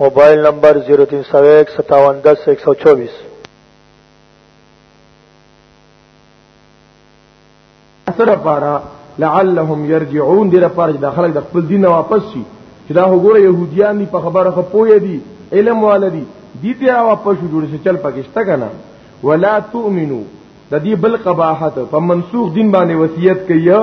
موبایل نمبر 03015710124 سره پارا لعلهم يرجعون دې لپاره چې د خلک د خپل دین واپس شي چې دا وګوره يهوديان دي په خبره خپوي دي علم والدي دي ته واپس جوړ شي چل پاکستان کنه ولا تؤمنو د دې بل قباحت په منسوخ دین باندې وصیت کوي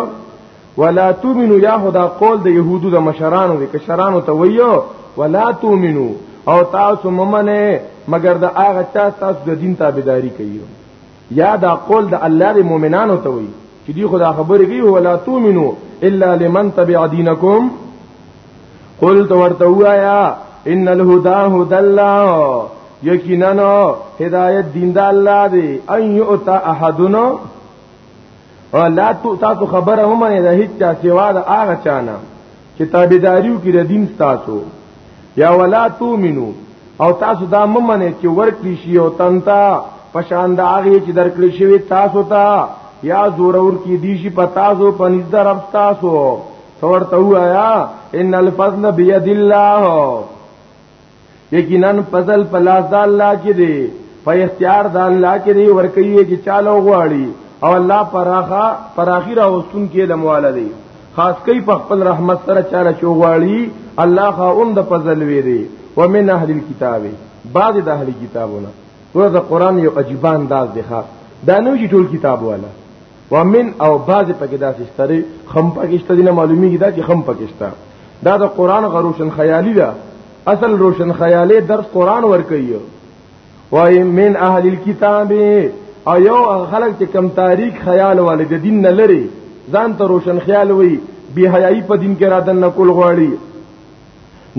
ولا تؤمنو یا خدا قول د يهودو د مشرانو د کشرانو ته ویو ولا تؤمنو او تاسو ممنه مگر د هغه چا تاسو د دین تابعداري کوي یا دا قول د الله د مؤمنانو ته وی چې دی خدا خبرې کوي ولا تؤمنو الا لمن تبع دینکم قل تو ورته وایا ان الهدى هدى الله یقینا هدایت دین د الله دی ايو تا احدنا او لا تو تاسو خبره هم نه ده هیڅ چا سیوا د هغه چانه چې تابعداریو کې د دین تاسو یا ولا تؤمنو او تاسو دا ممنه چې ورکړي شی او تنتا پشان د هغه چې درکړي شوی تاسو ته تا یا زور اور کی دی شی پتا زو پنځ در اب تاسو ورته وایا ان الفضل بيد الله یقینا فضل په لاس د الله کې دی په اختیار د الله کې دی ورکوي چې چاله غواړي او الله پراخه پراخي راوستون کې لمواله دی خاص کوي په خپل رحمت سره چاله چوغواړي الله خاوند د فضل وی دی ومن اهل الكتاب بعض د اهل کتابونه ورته قران یو عجیب انداز دی ښا دا نو چې ټول کتاب والا ومن او بعض پکې داسې ستري خم پکشته دي نه معلومیږي دا چې خم پکشته دا د قران غروشن خیالي ده اصل روشن خیالي درس قران ور کوي وای من اهل الكتاب او یو خلک چې کم تاریخ خیال والے د دین نه لري ځان ته روشن خیال وي بی حیايي په دین کې را دن کول غواړي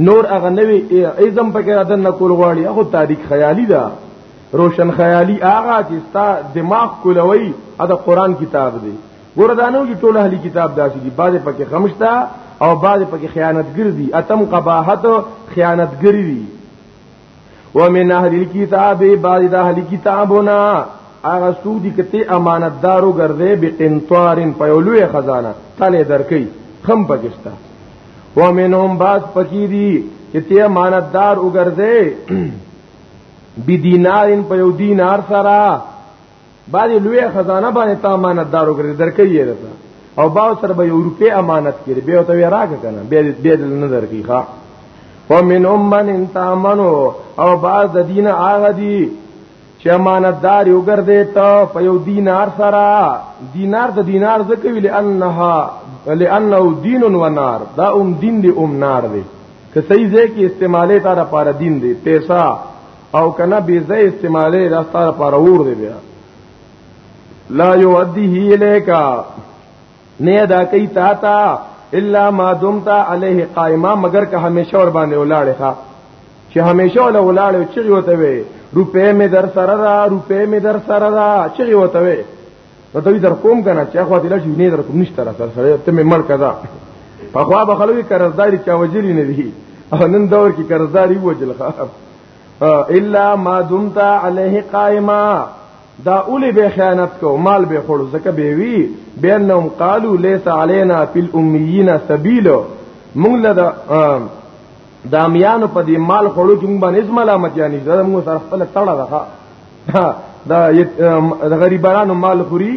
نور هغه نوی ازم په کې دنه کول غواړي هغه تاریخ خیالي ده روشن خیالي هغه چې ستا دماغ کولوي دا قران کتاب دی ګوردانو کې ټول اهلي کتاب داسې دي بعضې پکې خمشتا او بعضې پکې خیانتګر دي اتم قباحت خیانتګری دي ومن اهل الكتاب بعض د اهل کتابنا هغه سودی کته امانتدارو ګرځي بقنطارن په یو لوی خزانه تله درکې خم پکشتا ومنهم بعض فقيري چې ته امانتدار وګرځي بدینارن په یو دینار سره باندې لوی خزانه باندې تا امانت دارو کړی درکې یې رسا او باو سره به یو روپې امانت کړي به ته راګه کنه به به نه درکې ښا ومن امن انتامنو او باز د دین هغه دی چې امانتدار یو ګرځي ته په یو دینار سره دینار د دینار ځکه ویل انها لانه دین و نار دا اوم دین دی اوم نار دی که صحیح ځای کې استعماله تا لپاره دین دی پیسې او کنا بی زې استعماله دا ستاره پر اور دی بیا لا یودیه الیکا نه ادا کوي تا تا الا ما دمت علیه قائما مگر که همیشه ور باندې ولاړې ښا چې همیشه ول ولاړې چې وته وي روپې می در سره را روپې می در سره را چې وته وي نو دوی در کوم کنه چې خو دې لږ نه در کوم نشته را سره سره ته مې مړ کړه په خوا به خلوی قرضداري چا وجلی نه دي او نن دور کې قرضداري وجل الا ما دمت عليه قائما دا اولی به خیانت کو مال به خړو زکه به وی بینهم قالو ليس علينا في الاميين سبيل مونږ له دا دامیانو په دې مال خړو کې مونږ باندې ملامت یاني زموږ سره خپل تړه ده د غریبانو مال خوري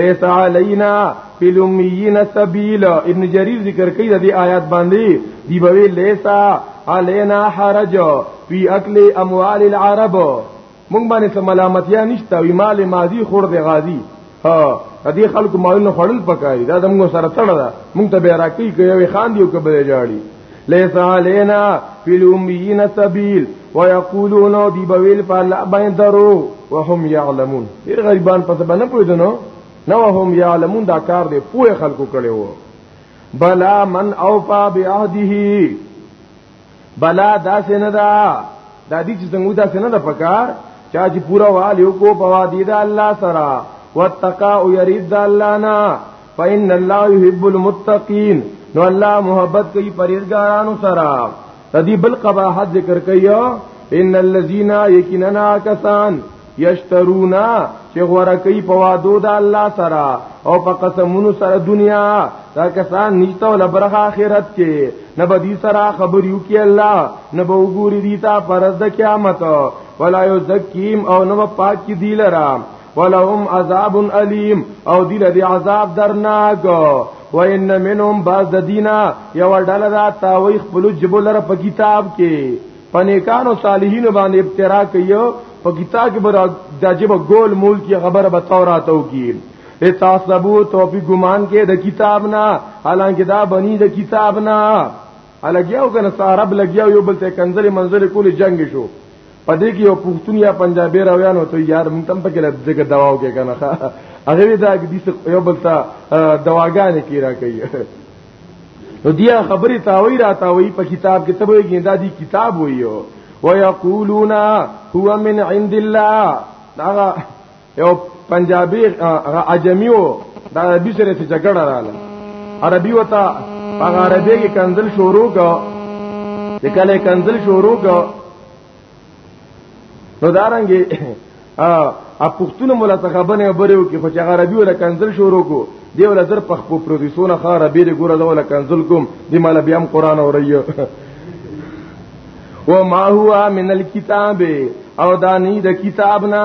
ليس علينا فلميين سبيل ابن جرير ذکر کوي د دې آیات باندې دی به ليس علينا حرج في اكل اموال العرب مونږ باندې ملامتیا نشته وی مال ماضی خور د غازی ها د دې خلکو مال نه خړل پکاري دا دمو سره تړه ده مونږ ته به راکی کوي خان دیو کبه جاړي ليس علينا في الاميين سبيل ويقولون دي بويل فلا بين درو وهم يعلمون ډیر غریبان پس باندې پوهیدنو نو وهم يعلمون دا کار دی پوهه خلکو کړي وو بلا من اوفا بعهده بلا داسې نه ده دا دې چې څنګه داسې نه ده پکار چا چې پورا والیو کو بوا دی دا الله سره واتقا او یرید دا الله نه فإن الله يحب المتقين نو الله محبت کوي پرهیزګارانو سره تدی بل قباحت ذکر کوي ان الذين يكننا كسان یشترونا چې غوړه کوي په وادو د الله سره او په قسمونو سره دنیا دا کسان نشته ول برخه آخرت کې نه به دي سره خبر یو کې الله نه به وګوري دي تا پرز د قیامت ولا یزکیم او نه پاک کی دی لرا ولهم عذاب الیم او دی له عذاب درناک و ان منهم بعض دینا یو ډله دا تاوی خپل جبل را په کتاب کې پنیکانو صالحینو باندې ابترا کوي په کتاب کې بر دجب ګول مول کی خبره به تورات او کی اتاسبو توفی ګمان کې د کتاب نه حالانکه دا بنی د کتاب نه الګیاو کنه سارب لګیاو یو بل ته کنزل منزل کولی جنگ شو پدې کې یو پښتون یا پنجابي راویان وته یار مونږ تم پکې لږه دواو کې کنه هغه دا دې یو بل ته دواګانې کیرا کوي نو دیا خبره تاوی را تاوی په کتاب کې ته وایي دا دی کتاب وایو ويقولون هو من عند الله دا یو پنجابي عجمي وو دا عربي سره څه جګړه رااله عربي وتا هغه عربي کې کنزل شروع کو چې کله کنزل شروع کو نو دارنګي ا پښتون مولا څخه بنه بریو کې خو چې عربي ولا کنزل شروع کو دی ولا زر پخ په پروډوسونه خاره بیره ګوره دا ولا کنزل کوم دی مال بیا هم قران اوري وما هو من الكتاب او دانی د کتاب نه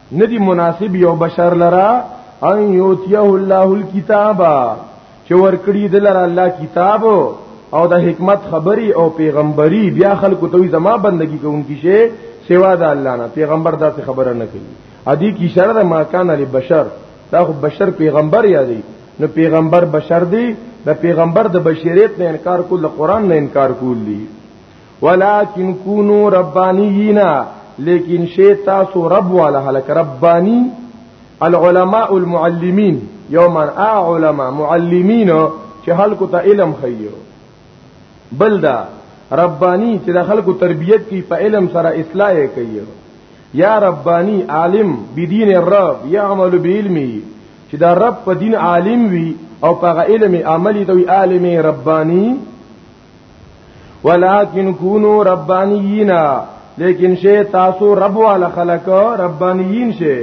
ندی مناسب یو بشر لرا ان یوتیه الله الكتاب چې ورکړي د لرا الله کتاب او د حکمت خبري او پیغمبري بیا خلکو ته زما بندگی کوونکی شي سوا د الله نه پیغمبر داسې خبره نه کوي ادي کی شرط ما کان علی بشر دا خو بشر پیغمبر یادی نو پیغمبر بشر دی د پیغمبر د بشریت نه انکار کول د قران نه انکار کول دی ولکن کونو ربانیینا لیکن شی تاسو رب والا هلک ربانی العلماء المعلمین یوما علماء معلمین چې خلکو ته علم خیو بل دا ربانی چې د خلکو تربیت کی په علم سره اصلاح کوي یا ربانی عالم بدین الرب یعمل بعلمه چې دا رب په دین عالم وي او په علم عملی دوی عالم ربانی ولکن کونو ربانیینا لیکن شی تاسو رب والا خلق ربانیین شی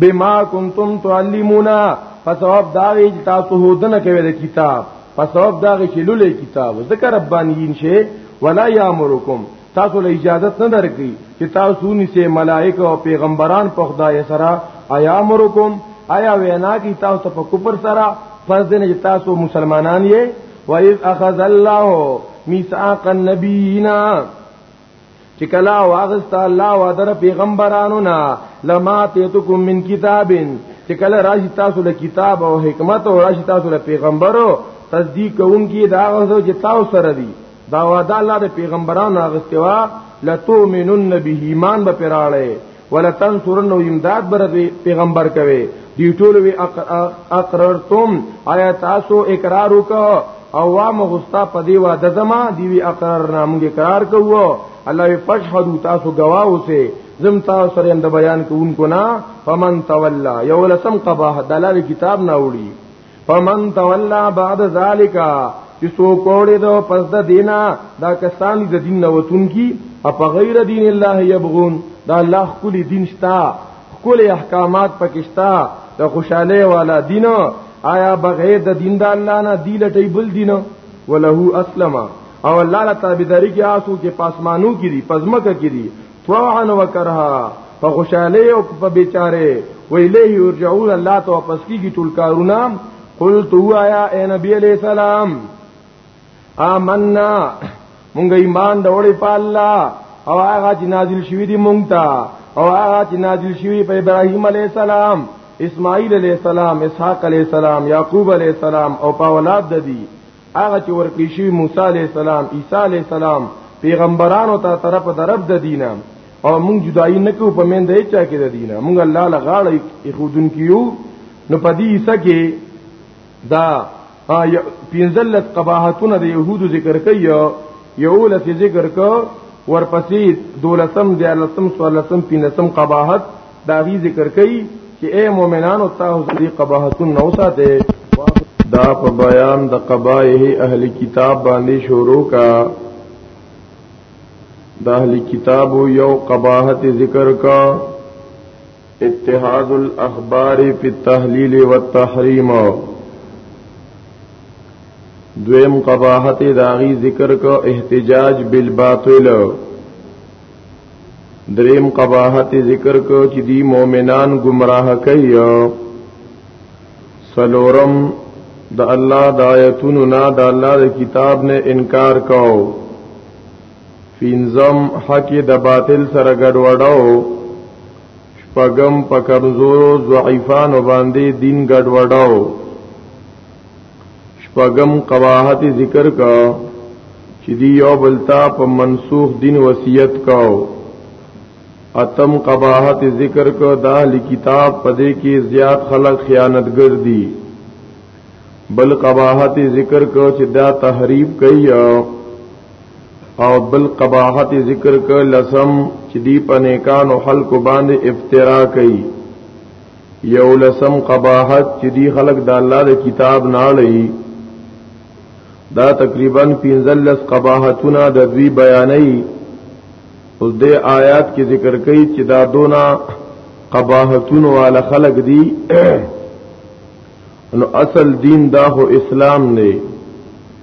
بما کنتم تعلمونا فسبب دا وی تاسو هودنه کوي د کتاب فسبب دا وی چې لولې کتاب ذکر ربانیین شی ولا یامرکم تاسو له اجازه نه درکې چې تاسو نسې ملائکه او پیغمبران په خدای سره آیا امرکم آیا وینا کی تاسو په کوپر سره فرض نه تاسو مسلمانان یې وَإِذْ أَخَذَ اللَّهُ مِيثَاقَ النَّبِيِّينَ چې کلا واغست الله وادر پیغمبرانو نا لما تیتکم من کتابین چې کله راشي تاسو له کتاب او حکمت او راشي تاسو له پیغمبرو تصدیق کوونکی دا غوښتو چې تاسو سره دی دا وعده الله د پیغمبرانو اغستوا لتو منن به ایمان به پراړې ولتن سورن او امداد برغي پیغمبر کوي دی ټول وی اقررتم آیا تاسو اقرار وکاو او وا مغستا پدی وا د زما دی وی اقرار نامګه اقرار کوو الله وی فشهدو تاسو گواه اوسه زم تاسو سره اند بیان کوونکو نا فمن تولا یو لسم قباه دلال کتاب نه وړي فمن تولا بعد ذالک چې سو کوړې دو پس د دینا دا کسان د دین نه وتون کی او په غیر دین الله یبغون دا الله خپل دین شتا خپل احکامات پکشتا د خوشاله والا دین آیا بغیر د دین د الله نه دی لټی بل دین وله اسلم او الله تعالی تابعداري کې آسو کې پاسمانو کې دي پزمکه کې دي طوعا وکرها په خوشاله او په بیچاره ویلیه یرجعون الله ته واپس کیږي ټول کارونه قلت وایا اے نبی علیہ السلام آمنا مونږ ایمان ډوړې په الله او هغه چې نازل شوی دی مونږ ته او هغه چې نازل شوی په ابراهیم علیه السلام اسماعیل علیه السلام اسحاق علیه السلام یعقوب علیه السلام او په اولاد د دی هغه چې ورکړي شوی موسی علی السلام عیسی علی السلام پیغمبرانو ته طرف د رب د دینه او موږ جدائی نکو په من دی چا کې د دینه موږ الله لغاړه خودن کیو نو پدی عیسی کې دا پینزلت قباحتونه د يهودو ذکر کوي یو لس ذکر کو ورپسې دولسم دیالسم سوالسم پینسم قباحت دا وی ذکر کوي چې اے مؤمنانو تاسو دې قباحتون نو ساته دا په بیان د قبایه اهل کتاب باندې شروع کا د اهل کتاب یو قباحت ذکر کا اتحاد الاخبار فی التحلیل والتحریم دویم قباحت داغی ذکر کا احتجاج بالباطل دریم قباحت ذکر کو چې دی مؤمنان گمراه کوي سلورم د الله د آیتونو نه د الله د کتاب نه انکار کو فینزم حق د باطل سره ګډوډاو شپغم په کمزورو ضعیفانو باندې دین ګډوډاو شپږم قواحت ذکر کا چې دی یو بلتا په منسوخ دین وصیت کاو اتم قباحت ذکر کو دا اهل کتاب پدې کې زیات خلق خیانتګر دي بل قباحت ذکر کو چې دا تحریف کوي او بل قباحت ذکر کو لسم چې دی په نیکانو خلق باندې افترا کوي یو لسم قباحت چې دی خلق د الله د کتاب نه لې دا تقریبا 15 قباحتونه د دوی بیانې اوس د آیات کې ذکر کړي چې دا دونه قباحتونه والا خلق دي نو اصل دین دا هو اسلام نه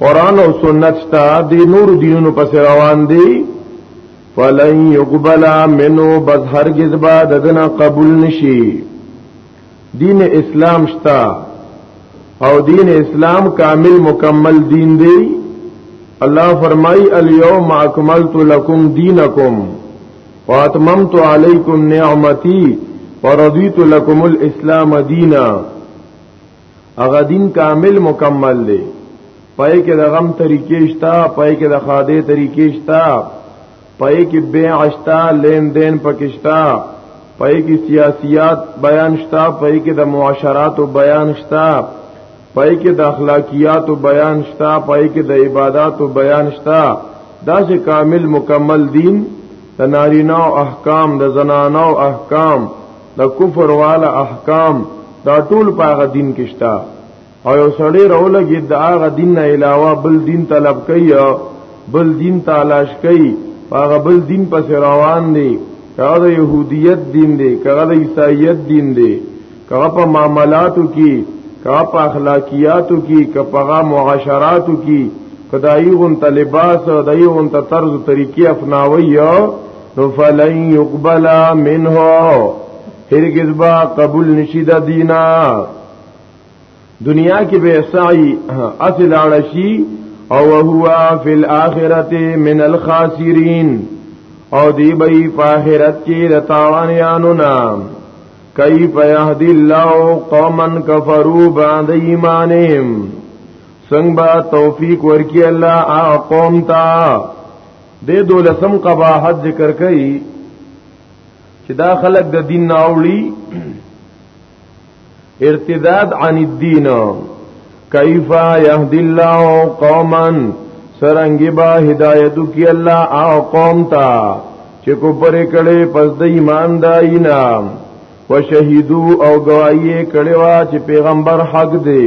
قران او سنت شته د نور دینونو پس روان دي فلن يقبل منه بس هرگز با ددنه قبول نشي دین اسلام شته او دین اسلام کامل مکمل دین دی الله فرمای الیوم اکملت لکم دینکم واتممت علیکم نعمتی ورضیت لکم الاسلام دینا هغه دین کامل مکمل دی پای کې د غم طریقې شتا پای کې د خاده طریقې شتا پای کې بیع شتا لین دین پکشتا پای کې سیاسيات بیان شتا پای کې د معاشرات او بیان شتا پای کې د اخلاقیات او بیان شتا پای کې د عبادت او بیان شتا دا چې کامل مکمل دین د نارینه او احکام د زنانه او احکام د کفر والا احکام دا ټول په هغه دین کې شته او یو سړی راولګي د هغه دین نه علاوه بل دین طلب کوي بل دین تلاش کوي هغه بل دین پس روان دی کغه د يهوديت دین دی کغه د عیسایت دین دی کغه په معاملاتو کې کغه په اخلاقیاتو کې کغه معاشراتو کې کدایغون طالباس دایغون ته طرز طریقې افناوي نو فلن يقبل منه هرگز با قبول نشي د دینا دنیا کې به سعی اصل عرشی او هو فی الاخرته من الخاسرین او دی به په آخرت کې د تاوانیانو نام کیف یهدی الله قوما کفروا بعد ایمانهم څنګه توفیق ورکی الله قوم ته د دولسم قباحت ذکر کړي چې دا خلق د دین ناوړي ارتداد عن الدین کیف یهدی الله قوما سرنګي با هدایت کی الله او قوم تا چې کو پرې کړي پس د ایمان داینا وشهیدو او گواہی کړي وا چې پیغمبر حق دی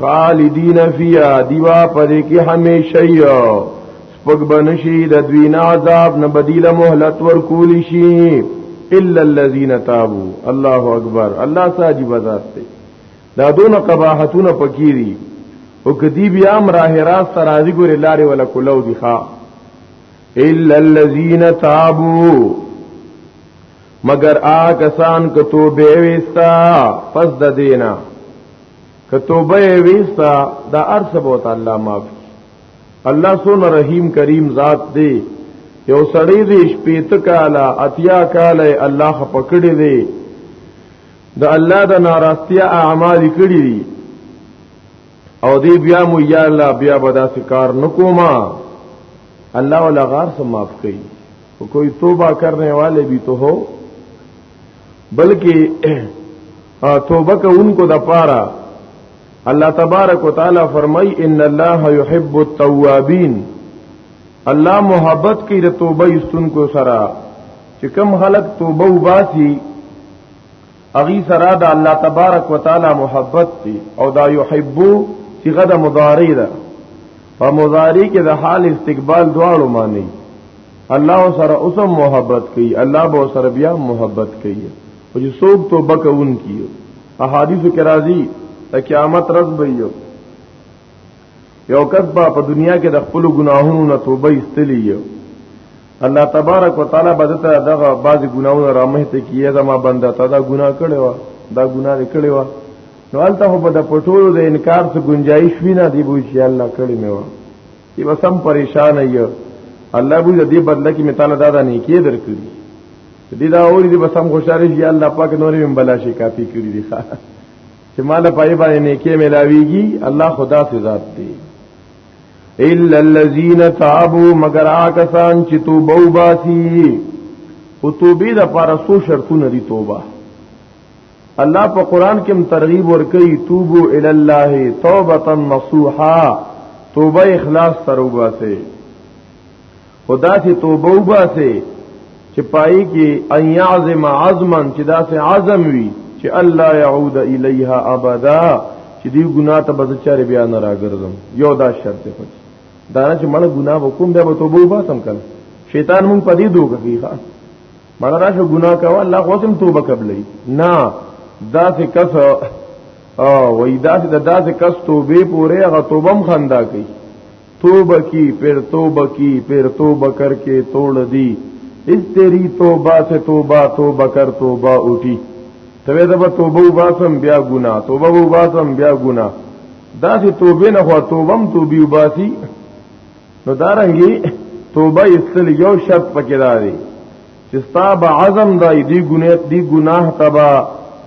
خالدین فیا دیوا پدې کې همیشه یو سپګ بنشي د دوی نه عذاب نه بدیل مهلت ورکول شي الا الذين تابوا الله اکبر الله ساجي بذات ته دا دون قباحتونه پکيري او کدی بیا امراه راست راضی ګور لارې ولا کولو دي ښا الا الذين تابوا مگر آ کسان که توبه وستا پس د دینا که توبه ویستا دا ارس بوت الله معاف الله سون رحیم کریم ذات دی یو سړی دی شپیت کالا اتیا کالا الله خپکړی دی د الله د ناراستیا اعمال کړی دی او دی بیا مو یا الله بیا بدا سکار نکوما الله ولا غار سے معاف کړي کوئی توبہ کرنے والے بھی تو ہو بلکہ توبه کوونکو د پاره الله تبارک وتعالى فرمای ان الله يحب التوابين الله محبت کوي د توبه استونکو سره چې کم خلق توبه وباسي اغي سره د الله تبارک وتعالى محبت دي او دا يحبو صيغه د مضارع ده په مضارع کې د حال استقبال دواړو معنی الله سره اوسم محبت کوي الله به سره بیا محبت کوي او چې څوک توبه کوونکی احادیث کې راځي ته قیامت رز به یو یو کس با په دنیا کې د خپل ګناهونو نه توبه ایستلی یو الله تبارک وتعالى بدته دغه بعض ګناهونه رامه ته کیه زما بنده تا دا ګناه کړی و دا ګناه کړی و نو الته په د پټولو د انکار څخه گنجائش وینا دی بو چې الله کړی مې و چې وسم پریشان یې الله به دې بدله کې مثال دادا نه کې درکړي دې دا اوري دې بسم خوشاله شي الله پاک نورې من بلا شي کافي کړی دي چې مال پای باندې نه کې ملاويږي الله خدا سے ذات دی الا الذين تابوا مگر آکسان چې توبه وباسي او توبې د پاره سو شرطونه دي توبه الله په قران کې هم ترغیب ورکړي توبو ال الله توبه نصوحا توبه اخلاص سره وباسه خدا سي توبه وباسه چې پای کې ان يعزم عزما چې دا سه عزم وي چې الله يعود اليها ابدا چې دی ګناه ته بزچاره بیا نه راګرځم یو دا شرط دی دا نه چې مړ ګناه وکوم بیا به توبه وباسم کنه شیطان مونږ پدې دوه کوي مړه راشه ګناه کوا الله خو سم توبه قبلې نه دا څه کس او وای دا څه دا څه کس توبه پوره هغه توبم خندا کوي توبه کی پھر توبه کی پھر توبه کر کے توڑ دی اس تیری توبہ سے توبہ توبہ کر توبہ اٹھی توې دا توبه وباسم بیا ګنا توبه وباسم بیا ګنا دا چې توبه نه خو توبم توبې وباسي نو دارنګي توبه استل یو شرط پکې راځي چې ستا به عزم دای دی ګناه دی ګناه تبا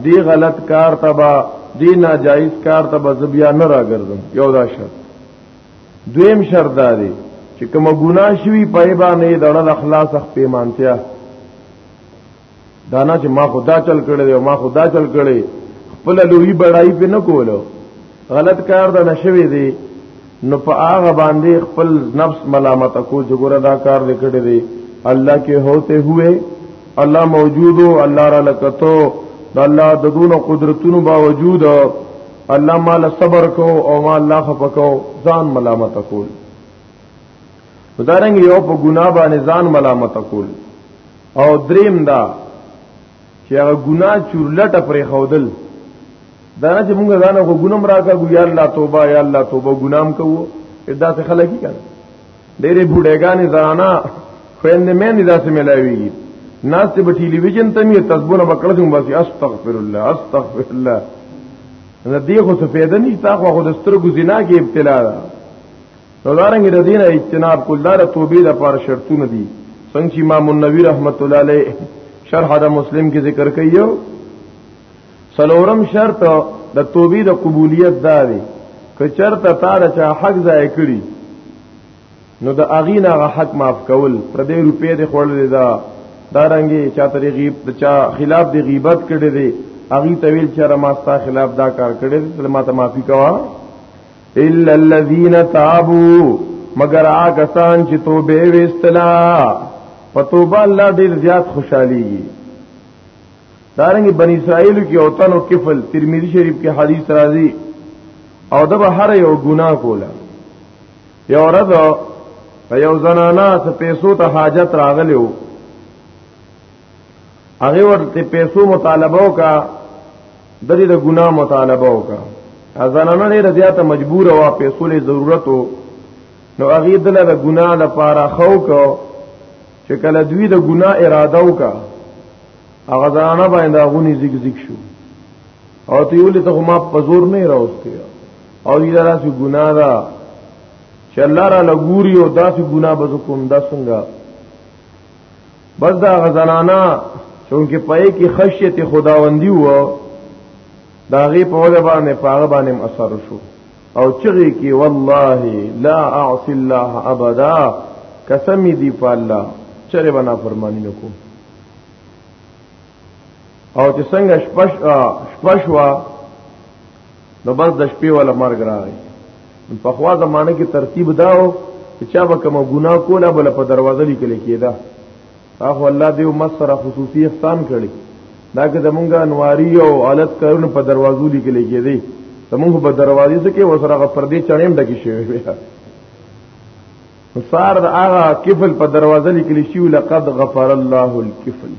دی غلط کار تبا دی ناجایز کار تبا زبیا نه راګرځم یو دا شرط دویم شرط دا دی چې کوم ګناه شوی په باندې دړل اخلاص خپېمانتیا دا نه چې ما خدا چل کړی ما خدا چل کړی خپل لوی بڑای په نه کولو غلط کار دا نشوي دی نو په هغه باندې خپل نفس ملامت کو چې ګور دا کار وکړی دی الله کې هوته ہوئے الله موجود او الله را لکتو د الله د دون قدرتونو باوجود الله مال صبر کو او ما الله خفقو ځان ملامت کول ودارنګ یو په ګناه باندې ځان ملامت کول او دریم دا چې هغه ګناه چورلټه پرې خودل دا نه چې موږ ځان غو ګنم راکا ګو یا الله توبه یا الله توبه ګنام کوو ادا څه خلک کړي ډېرې بوډېګانې زانا خويندې مې نه داسې ملاويږي ناس ته په ټلي ویژن ته مې تسبونه وکړ چې بس استغفر الله استغفر الله نه دی خو څه پیدا نشته خو د سترګو زنا کې ابتلا ده نو دارنګ د دینه اجتناب کول دار توبې د پاره شرطونه دي څنګه چې امام النووي رحمت الله علیه شرح د مسلم کې ذکر کړیو سلورم شرط د توبې د قبولیت دا دی که چرته تا د چا حق ضایع کړي نو د اغینا غ حق معاف کول پر دې روپې د خورلې دا دارنګي چا ترې غیب د چا خلاف دی غیبت کړي دی اغي طویل چر ما ستا خلاف دا کار کړي دی ما ته معافي کوا الا الذين تابوا مگر هغه سان چې توبه وستلا په توبه الله ډیر زیات خوشاليږي دارنګ بنی اسرائیل کې اوتن او کفل ترمذی شریف کې حدیث راځي او د هر یو ګناه کولا یو ورځ په یو زنانا څه پیسو ته حاجت راغلی وو هغه ورته پیسو مطالبه وکا د دې د ګناه مطالبه وکا ازنانه ډیره زیاته مجبور وا پیسو له ضرورت نو هغه دله د ګناه لپاره خو کو چې کله دوی د ګناه اراده وکا هغه ځانه باندې غونی زیګ زیګ شو او ته یو لته ما په زور نه راوستي او دې راځي ګناه دا چې الله را لګوري او داسې ګناه به کوم دا څنګه بس دا غزنانا چونکه پای کې خشیت خداوندی وو دا غي په وجه باندې پاغه باندې اثر شو او چغي کې والله لا اعصي الله ابدا قسم دی په الله چره بنا فرمانی نکوم او چې څنګه شپش شپش وا نو بس د شپې ولا مرګ راغی په خوا زمانه کې ترتیب داو چې چا به کوم ګناه کوله بل په دروازه لیکل کېده اخو الله دې امت سره خصوصي احسان کړي دا که زمونږ انواری او حالت کارونه په دروازو لیکل کېدی زمونږ په دروازې څخه وسره غفردي چړېم ډکی شوی فسار د هغه کفل په دروازه لیکل شي لقد غفر الله الكفل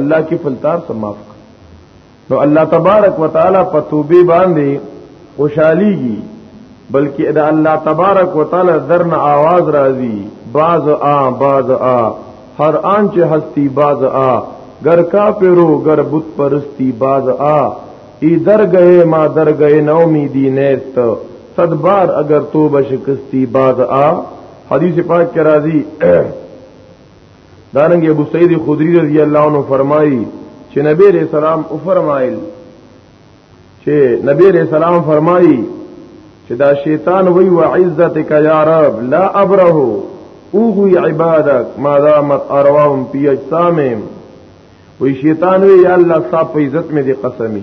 الله کفل تار سماف نو الله تبارک وتعالى په توبه باندې خوشاليږي بلکې دا الله تبارک وتعالى درن आवाज راځي باز آ باز آ هر آن چې هستی باز آ گر کا پیرو گر بت پرستی باز آ ای در گئے ما در گئے نومی دی نیست صد بار اگر توبه شکستی باز آ حدیث پاک کې راځي دارنګ ابو سعید خدری رضی الله عنه فرمایي چې نبی رسول سلام او فرمایل چې نبی رسول سلام فرمایي چې دا شیطان وی و عزتک یا رب لا ابره اوغوی عبادک ما دامت ارواهم پی اجسامهم وی شیطان وی یا الله صاحب عزت می دی قسمی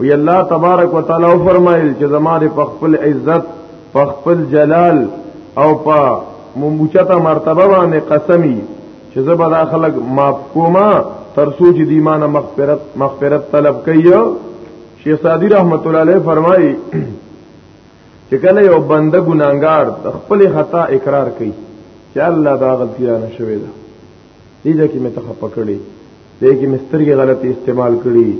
وی الله تبارک وتعالى فرمایل چې زماره په خپل عزت په خپل جلال او په مموچته مرتبه باندې قسمی چې زبر دا خلق معاف کوما تر سوچ دی ایمان مغفرت مغفرت طلب کوي شیخ سادی رحمت الله علیه فرمایي چې کله یو بنده ګناګار خپل خطا اقرار کوي چې الله دا غلطی نه شوی ده دې ځکه مې ته خپه کړې دې کې مسترګې غلط استعمال کړي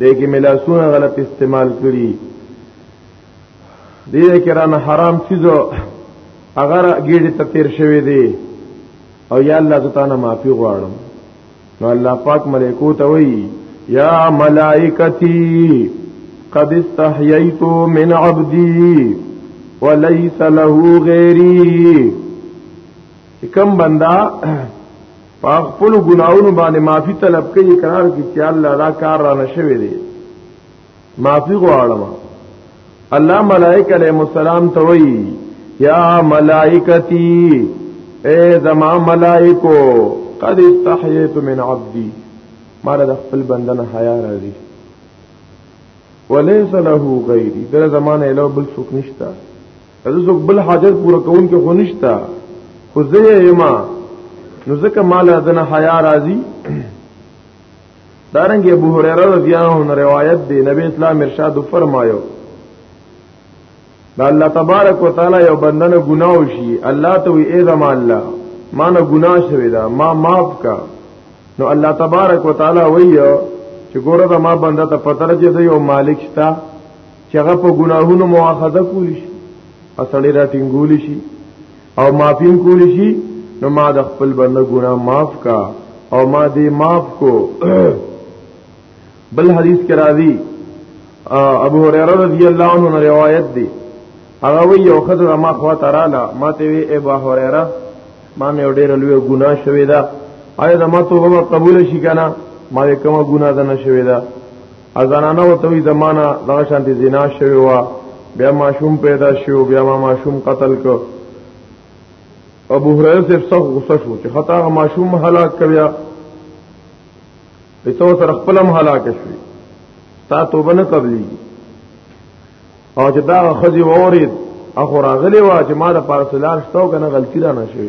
دې کې ملاسونه غلط استعمال کړي دې کې رانه حرام چیزو اگر ګېډې ته تیر شوی دی او یا الله تعالی معافي غواړم نو الله پاک ملائکو ته وایي یا ملائکتی قد استحییت من عبدی وليس له غیری چې کم بندا په خپل ګناونو باندې معافي طلب کوي اقرار کوي چې الله دا کار را نشوي دي معافي غواړم الله ملائکه علیهم السلام ته وایي یا ملائکتی اے زما ملائکو قد استحییت من عبدی مال د خپل بندن حیا راځي وليس له غیری در زمانه له بل څوک نشتا د څوک بل حاجت پوره کول کې خو نشتا خو زه یما نو ځکه مال دنه حیا راضی دارنګ ابو هريره رضی الله عنه روایت دی نبی اسلام ارشاد فرمایو دا الله تبارک وتعالى یو بندنه ګناه وشي الله ته وی اے زما الله ما نه ګناه شوی دا ما معاف کا نو الله تبارک وتعالى وی چې ګوره دا ما بنده ته پتر چې یو مالک شتا چې هغه په ګناهونو مؤاخذه کولی شي اصلي را ټینګول شي او معافیم کولی شي نو ما د خپل بنده ګناه معاف کا او ما دې معاف کو بل حدیث کې راځي ابو هريره رضی الله عنه روایت دی هغه وی یو خدای ما خوا تراله ما ته وی ابو هريره ما مې ډېر لوی ګناه شوې ده آیا زما توبه قبول شي کنه ما کومه ګناه ده نه شوې ده ازانانه او توی زمانہ دغه شانتي زنا شوی و بیا ماشوم پیدا شو بیا ما ماشوم قتل کو ابو هريره صاحب څخه غوسه شو چې خطا ماشوم هلاک کړیا پتو سره خپلم هلاک شوی تا توبه نه قبلي او چې دا خزي وورید اخو راغلی و چې ما د پارسلان شتو کنه غلطی را نه شوی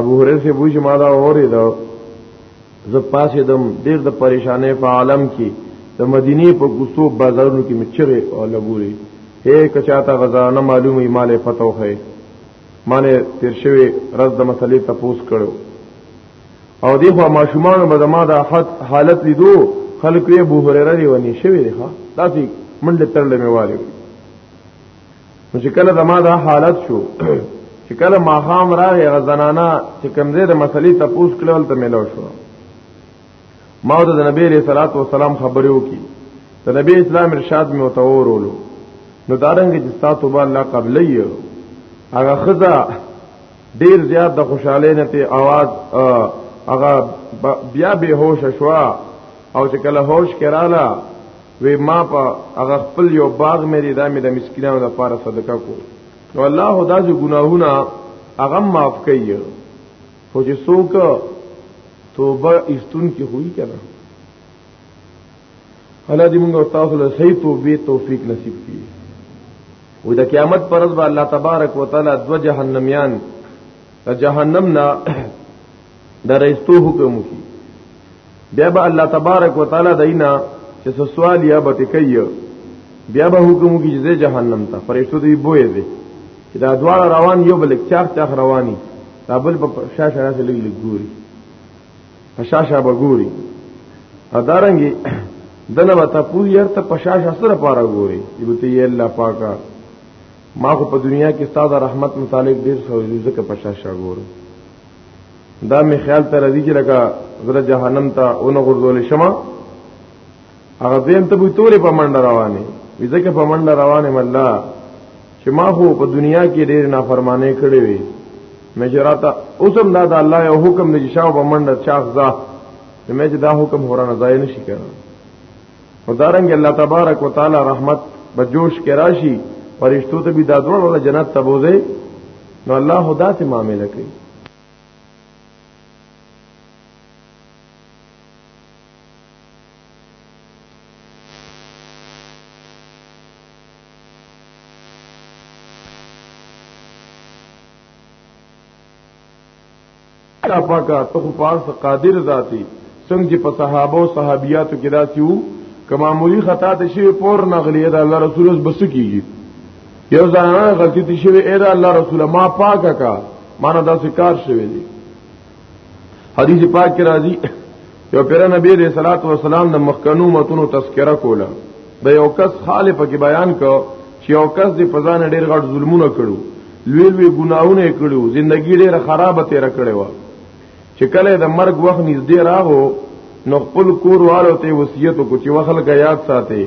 ابو هريره سے بوجي ما دا اوري دا ز پاسې دم ډېر د پریشانې په عالم کې د مدینه په کوڅو بازارونو کې مچره او لګوري هي کچاته غزا نه معلومه مالې پته وخه مانه تیر شوی رز د مسلې تپوس کړو او دی خو ماشومان به زما د حالت لیدو خلک یې ابو هريره دی ونی شوی دی ها داسې منډه ترلې میواله نو چې کله زما دا حالت شو چې کله ما خام راغی غ زنانا چې کمزې د مسلې تپوس کړول ته ملو شو ما د نبی رسول الله والسلام خبرې وکي د نبی اسلام ارشاد مې وتورولو نو دارنګ چې تاسو توبه الله قبلې هغه خزا ډیر زیات د خوشاله نه ته आवाज هغه بیا به هوش شوا او چې کله هوش کراله وی ما په هغه خپل یو باغ مې دی دا مې د مسکینانو لپاره صدقه کو نو الله خدا چې ګناهونه هغه معاف کوي خو چې څوک توبه استون کې ہوئی کنه الله دې موږ تاسو له صحیح توبې توفیق نصیب کړي وې د قیامت پر ورځ الله تبارک وتعالى دو جهنميان جهنم نه د رئیستو حکم وکړي بیا به الله تبارک وتعالي دینا چې سوال یا به کوي بیا به حکم وکړي چې جهنم ته فرشتو دی بوې دي چې دا دواړه روان یو بل چاخ چاخ رواني دا بل په شاشه راځي لګي لګوري په شاشه به ګوري ادارنګي دنه وتا پوری هر ته په شاشه سره پاره ګوري یو ته یې الله پاکا ما خو په دنیا کې ستاسو رحمت متعلق ډیر خو ځکه په شاشه ګورم دا می خیال ته راځي چې لکه زړه جهنم ته اونو غردول شمه هغه دیم ته به تورې په منډه روانې وي ځکه په منډه روانې مله چې ما خو په دنیا کې ډېر نافرمانه کړې وي مې جراته اوسم دا د الله یو حکم دی چې شاو په منډه چاغ ځه مې چې دا حکم هورانه ځای نشي کړی ودارنګ الله تبارک وتعالى رحمت به جوش کې راشي فرشتو ته به دادوړ ولا جنت ته بوزي نو الله خدا ته معاملې کوي الله پاکه ته خو پاس قادر ذاتی څنګه چې په صحابه او صحابياتو کې داسې وو کما مولي خطا ته شی پور نغلی دا الله رسول اوس بس کیږي یو ځانه غلطی ته شی اې دا الله رسول ما پاکه کا معنا داسې کار شوی دی حدیث پاک کې راځي یو پیر نبی علیہ الصلوۃ والسلام د مخکنو متونو تذکرہ کوله د یو کس حال په کې بیان کو چې یو کس د فزان ډیر غټ ظلمونه کړو لوی لوی ګناونه کړو ژوندۍ ډیره خرابه تیر کړې و چې کله د مرګ وخت نږدې راغو نو خپل کور والو ته وصیت وکړو چې وخلګه یاد ساتي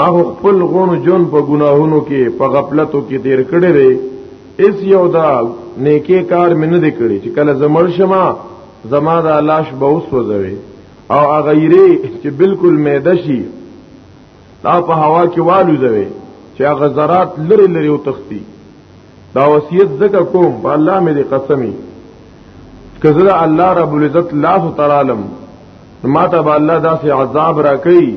ما خپل غونو جون په ګناهونو کې په غفلتو کې تیر کړی دی اس یو دا نیکی کار مې نه دی کړی چې کله زمړ شمه زما دا لاش به اوس وځوي او غیره چې بالکل میده شي دا په هوا کې والو ځوي چې هغه ذرات لری لری او تختی دا وصیت زکه کوم په الله مې دې قسمی کزره الله رب العزت لاس تعالی ما ته به الله داسې عذاب را کوي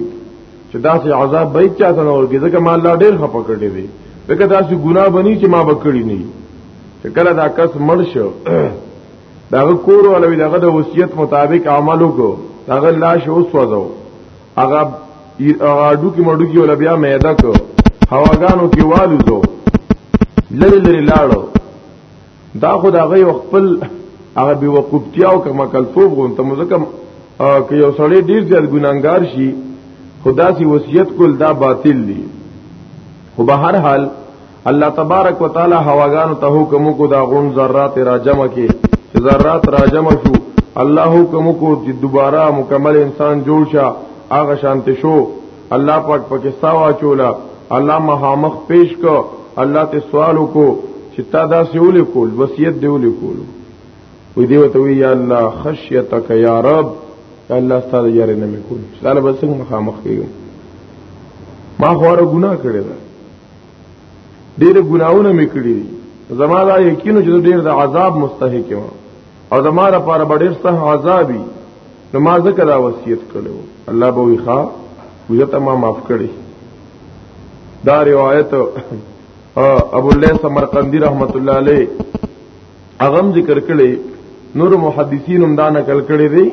چې داسې عذاب به چا ته نه ورګي ځکه ما الله ډېر خپه کړی دی ځکه داسې ګناه بنی چې ما بکړی نه چې کله دا کس مړ شو داغه کور ولوي داغه د وصیت مطابق عمل وکړو داغه لاش اوس وځو هغه اډو کې مړو کې ولا بیا میدا کو هواګانو کې والو زو لری لری لاړو دا خو دا غي خپل هغه بي وقوبتیا او کما کلتوب غون ته مزکم که یو سړی ډیر زیات ګناګار شي خدا سي وصیت کول دا باطل دي خو به هر حال الله تبارک وتعالى هواګان ته حکم کو دا غون ذرات را جمع کې ذرات را جمع شو الله حکم کو چې دوباره مکمل انسان جوړ شه هغه شانت شو الله پاک پاکستان واچولا الله مخامخ پیش کو الله ته سوال وکړو چې تا دا سیول کول وصیت دی ول کول وی دی وته وی یا الله خشیتک یا رب الله ستاسو یاره نه میکول ستاله بس مخامخ کیږم ما خوره ګناه کړی دا ډېر ګناونه میکړي زما دا یقین چې ډېر د عذاب مستحق یم او زما لپاره به ډېر سخت عذاب وي نو ما ځکه دا وصیت کړو الله به وي ښا وجته ما معاف کړي دا روایت ابو الله سمرقندی رحمت الله علیه اغم ذکر کړي نور محدثین هم دا نقل کړي دي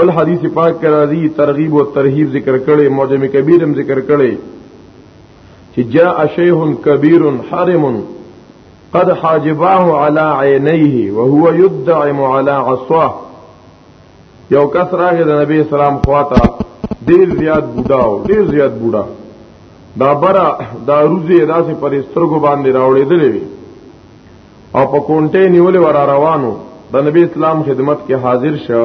بل حدیث پاک کې راځي ترغیب او ترهیب ذکر کړي معجم کبیر هم ذکر کړي چې جاء شیخ کبیر حرم قد حاجباه على عينيه وهو يدعم على عصاه یو کس راغی د نبی اسلام خواته ډیر زیات بوډا او ډیر زیات بوډا دا برا دا روزي داسې پر سترګو باندې راوړېدلې وي او په کونټې نیولې ور روانو د نبی اسلام خدمت کې حاضر شو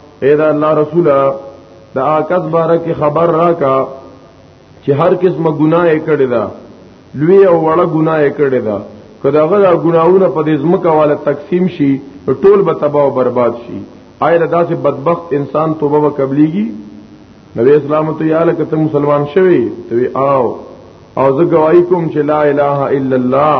اے دا الله رسول دا آکس بارا کی خبر راکا چې هر قسمه ګناه یې کړې ده لوی او وړه ګناه یې کړې ده که دغه دا ګناهونه په دې ځمکه والا تقسیم شي ټول به تباہ او برباد شي آیا داسې بدبخت انسان توبه به قبليږي نبی اسلام ته یاله کته مسلمان شوی ته آو او زه گواہی کوم چې لا اله الا الله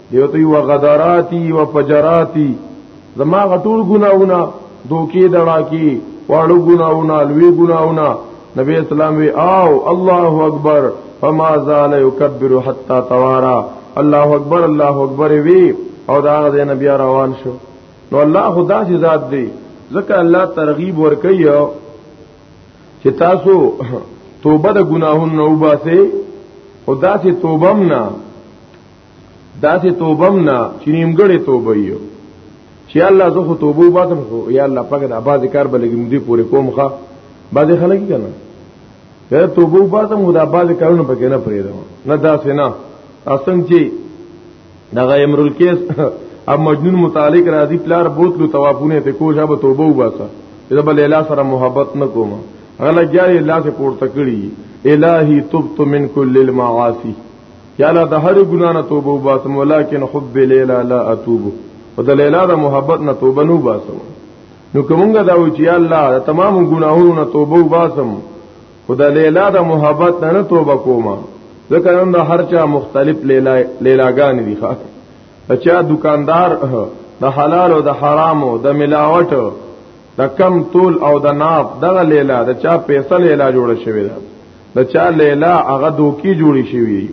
یو ته یو غداراتی او فجراتی زما غټول ګناونه دوکې دړاکی واړو ګناونه لوی ګناونه نبی اسلام وی او الله اکبر فما زال یکبر حتا توارا الله اکبر الله اکبر وی او دا غ نبی روان شو نو الله خدا سي ذات دی ځکه الله ترغیب ور کوي چې تاسو توبه د ګناهونو وباسئ او داسې توبه نه داسې توبم نه چې نیمګړې توبه یو چې الله زه خو توبه وباسم خو یا الله پاک د اباز کار بلګم دې پورې کوم ښا بعضې خلک کنه یا توبه وباسم خو د اباز کارونه پکې نه پرېږدم نه داسې نه اسنګ چې دغه امر الکیس اب مجنون متعلق راضی پلار بوتلو توافونه ته کوشه به توبه وباسه دا بل اله سره محبت نه کوم غلط جاري الله سے پورته کړی الہی تبت من کل المعاصی یا الله د هر ګنا نه توبه وباسم ولیکن حب لیلا لا اتوب او د لیلا د محبت نه توبه نو باسم نو کومګه دا و چې یا الله د تمام ګناهونو نه توبه وباسم او د لیلا د محبت نه توبه کوم ځکه نن د هر چا مختلف لیلا لیلاګان دي ښه بچا دکاندار د حلال او د حرام او د ملاوت د کم طول او د ناف دغه لیلا د چا پیسې لیلا جوړه شوی ده د چا لیلا هغه دوکي جوړی شوی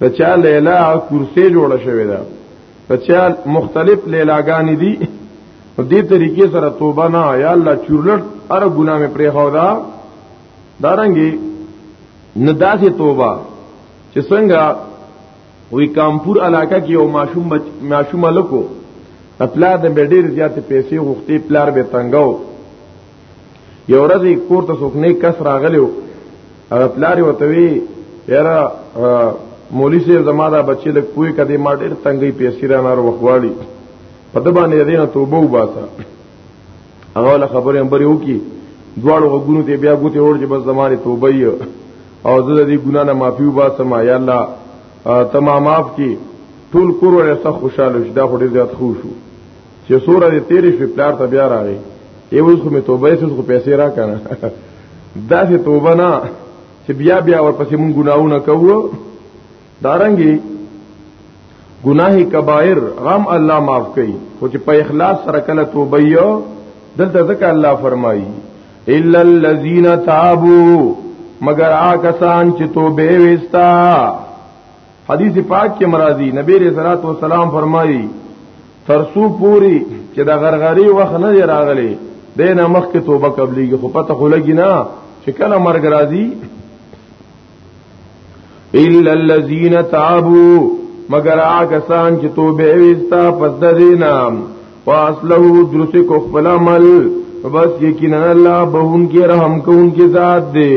د چا لیلا کرسی جوړه شوی ده د چا مختلف لیلاګانی دي په دې طریقې سره توبه نه یا الله چورلټ ار ګناه مې پرې خو دا دارنګي نداسه توبه چې څنګه وی کامپور علاقہ کې یو ماشوم بچ ماشوم لکو خپل د ډېر زیات پیسې غوښتي پلار به تنګاو یو ورځ کور ته څوک نه کس راغلو هغه پلاری وته وی یاره مولوی صاحب زما دا بچی لک پوی کدی ما ډیر تنګي پیسې را نار وخواړي په د باندې دینه توبه وباسه هغه له خبرې امبري وکي دواړو غوونو ته بیا ګوتې ورځي بس زماره توبه یې او زه دې ګنا نه معافي وباسم یا الله تمام معاف کی ټول کور ورسره خوشاله شي دا خو ډیر زیات خوشو چې سوره دې تیرې شوې پلار ته بیا راغی ای اوس خو مې توبه یې خو پیسې را کنه دا چې توبه نه چې بیا بیا ورپسې مونږ ګناونه کوو دارنګي گناہ کبائر غم الله معاف کوي خو چې په اخلاص سره کله توبه یو دلته ځکه الله فرمایي الا الذين تابوا مگر آ کسان چې توبه وستا حدیث پاک کې مرادي نبی رسول الله سلام فرمایي ترسو پوری چې د غرغری وخت نه راغلی دینه مخ کې توبه قبليږي خو پته خلګي نه چې کله مرګ راځي الا الذين تابوا مگر هغه سان چې توبه وستا پس د دینا واصله درس کو خپل عمل بس یقینا الله بهون کې رحم کوونکی ذات دی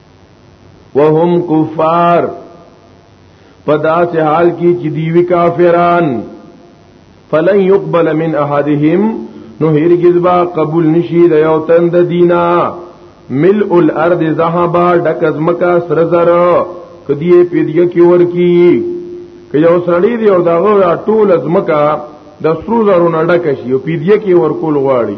وهم کفار په داسې حال کې چې دیوی کافران فلن يقبل من احدهم نو هرگز با قبول نشي د یو تند دینا ملء الارض ذهبا ډک از مکا سر زر کدی پیډیا کی ور کی که یو سړی دی او داغه ټول از مکا د سرو زرو نه ډک شي او پیډیا کی ور کول غواړي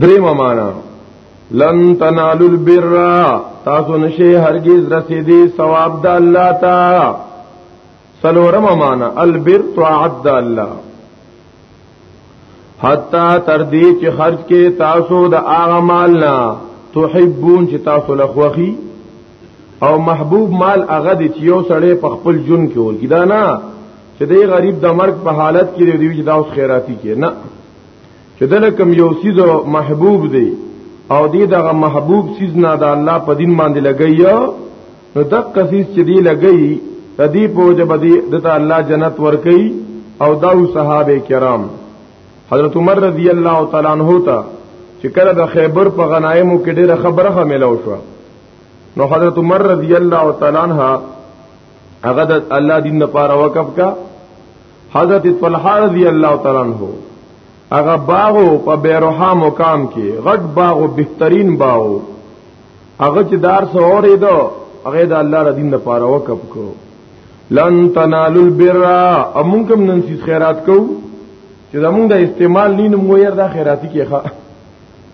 درې معنا لن تنالوا البر تاسو نشي هرگز رسیدي ثواب د الله تا سلورم معنا البر طاعت الله حتا تر دې چې خرج کې تاسو د هغه مال نه تحبون چې تاسو لخوخي او محبوب مال هغه دې چې یو سړی په خپل جون کې ورګی دا نه چې دې غریب د مرګ په حالت کې دی چې دا اوس خیراتی کې نه چې دل کم یو سیز محبوب دی او دې دغه محبوب سیز نه د الله په دین باندې لګي نو د قصیص چې دی لګي د دې په وجه باندې د الله جنت ورکي او دا صحابه کرام حضرت عمر رضی الله تعالی عنہ ته چې کله د خیبر په غنایمو کې ډېره خبره ملو شو نو حضرت عمر رضی الله تعالی عنہ هغه د الله دین لپاره وقف کا حضرت طلحه رضی الله تعالی عنہ هغه باغ په بیروها مقام کې غټ باغ بهترین باغ هغه چې دار سورې دو هغه د الله ر دین لپاره وقف کو لن تنالوا البر امونکم نن سیس خیرات کو چې زمونږ د استعمال نینم ویر دا خیراتی کې ښه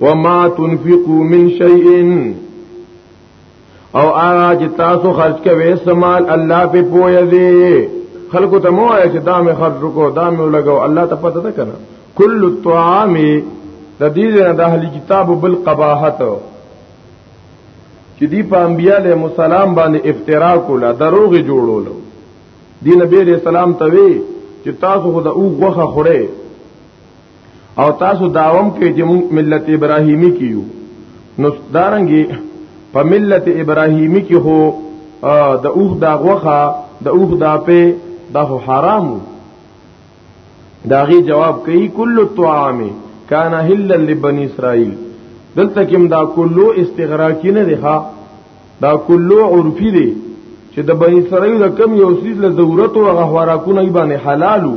وما تنفقوا من شيء او هغه چې تاسو خرج کوي سمال الله په پوهه دی خلکو ته مو آیا چې دا مې خرج وکړو دا مې ولګو الله ته پته ده کنه کل الطعام د دې نه د اهل کتاب بل قباحت چې دی په انبياله مسالم باندې افترا کوله دروغ جوړولو دی نبی رسول الله ته وی چې تاسو خو د او غوخه خوره او تاسو داوم کې چې موږ ملت ابراهیمی کیو نو دارنګي په ملت ابراهیمی کې هو د اوخ دا غوخه د اوخ دا په دا حرام داغي جواب کوي کل الطعام کان حلل لبنی اسرائیل دلته کوم دا کلو استغراقی نه دی ها دا کلو عرفی دی چې د بنی اسرائیل کم یو سیز له ضرورت او غوړه کو نه باندې حلالو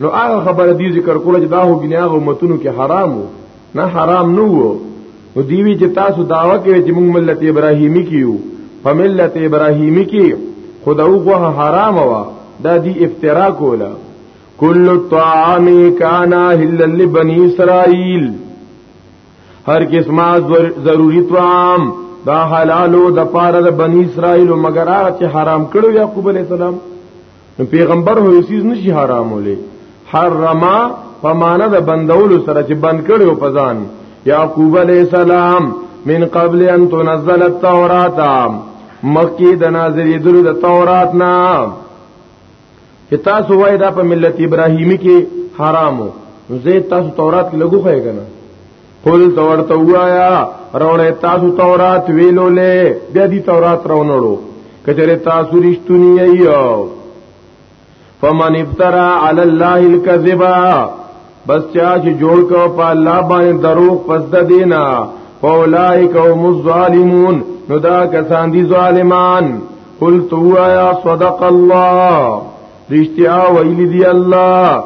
نو هغه خبره دی ذکر کوله چې دا هو بنیا هغه امتونو کې حرام وو نه حرام نه وو نو دیوی چې تاسو داوا کوي چې موږ ملت ابراهیمی کیو په ملت ابراهیمی کې خدا وګه حرام وا دا دی افترا کوله کل الطعام کان حلل لبنی اسرائیل هر قسمه ضروری طعام دا حلالو د پاره د بنی اسرائیل مگر هغه چې حرام کړو یعقوب علی السلام پیغمبر هو عزیز نشي حرامولې حرما په معنا د بندولو سره چې بند کړي او پزان یعقوب علی السلام من قبل ان تنزل التوراۃ مکی د نازلې درو د تورات نه چې تاسو وای دا په ملت ابراهیمی کې حرامو نو زه تاسو تورات کې لګو خای کنه قل تورته وایا روړې تاسو تورات ویلو لې بیا دې تورات راونړو کچره تاسو رښتونی یو فمن ابترا علی الله الكذبا بس چا چې جوړ کو په الله باندې دروغ پس د دینا فاولائک هم الظالمون نو دا کسان دي ظالمان قل تو یا صدق الله رښتیا ویل دی الله